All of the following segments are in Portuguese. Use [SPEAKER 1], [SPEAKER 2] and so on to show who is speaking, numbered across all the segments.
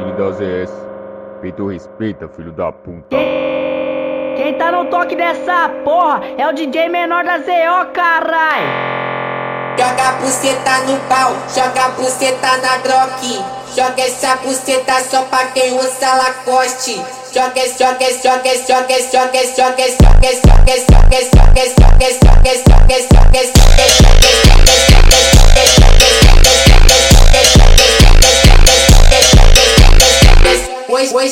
[SPEAKER 1] consegui dar ZS. Peito respeita, filho da puta.
[SPEAKER 2] Quem tá no toque dessa porra é o DJ menor da ZO, carai.
[SPEAKER 3] Joga a buceta no pau, joga a buceta na drogue. Joga essa buceta só pra quem usa Lacoste. Joga, joga, joga, joga, joga, joga, joga, joga, joga, joga, joga, joga, joga, joga, Hoje,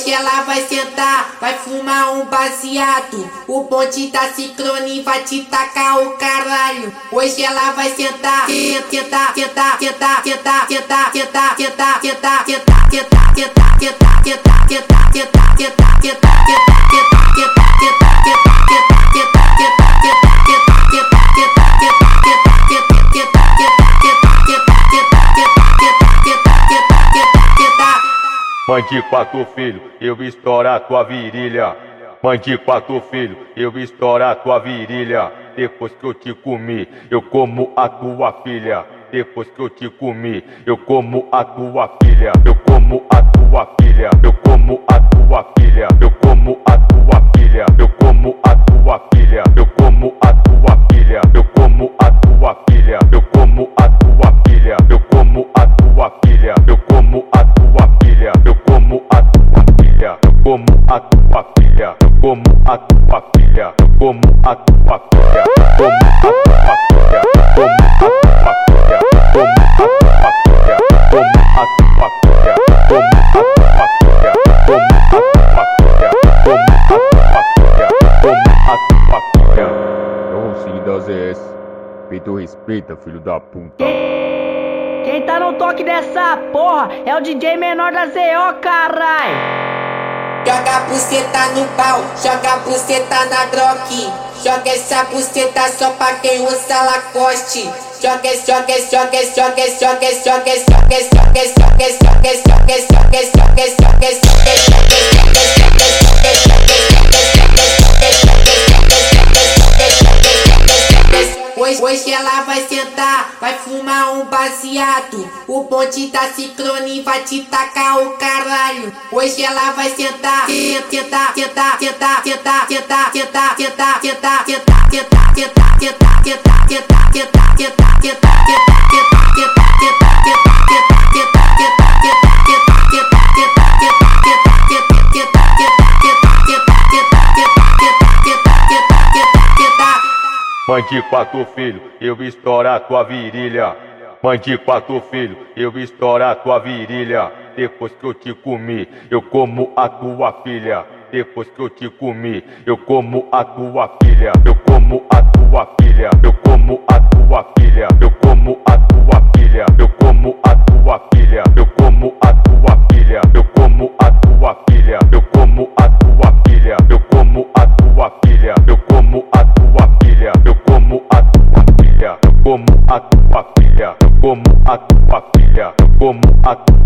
[SPEAKER 3] hoje ela vai sentar, vai fumar um baseado. O bonde da Ciclone vai te tacar o caralho. Hoje ela vai sentar, sentar, sentar, sentar, sentar, sentar, sentar, sentar, sentar, sentar, sentar, sentar, sentar, sentar, sentar, sentar, sentar, sentar,
[SPEAKER 1] Mãe de quatro filhos, eu estourar tua virilha. Mãe de quatro filhos, eu estourar tua virilha. Depois que eu te comi, eu como a tua filha. Depois que eu te comi, eu como a tua filha. Eu como a tua filha. Eu como a tua filha. A tua filha. Como a tua filha. Como a tua filha. Como a tua filha. Como a tua filha. Como a tua filha. Como a tua filha. Como a tua filha. Como a tua filha. Como a tua filha. Como a tua filha. Eu consegui dar ZS. Peito respeita, filho da puta.
[SPEAKER 2] Quem tá no toque dessa porra é o DJ menor da ZO, carai.
[SPEAKER 3] Joga a buceta no pau, joga a buceta na drogue. Joga essa buceta só pra quem usa Lacoste. Joga, joga, joga, joga, joga, joga, joga, joga, joga, joga, joga, joga, joga, joga, Hoje, hoje ela vai sentar, vai fumar um baseado. O bonde da Ciclone vai te tacar o caralho. Hoje ela vai sentar, sentar, sentar, sentar, sentar, sentar, sentar, sentar, sentar, sentar, sentar, sentar, sentar, sentar, sentar, sentar, sentar, sentar,
[SPEAKER 1] de quatro filhos, eu estourar tua virilha. Mãe de quatro filhos, eu estourar tua virilha. Depois que eu te comi, eu como a tua filha. Depois que eu te comi, eu como a tua filha. Eu como a tua filha. Eu como a tua filha. A tua filha. Como a tua filha. Como a tua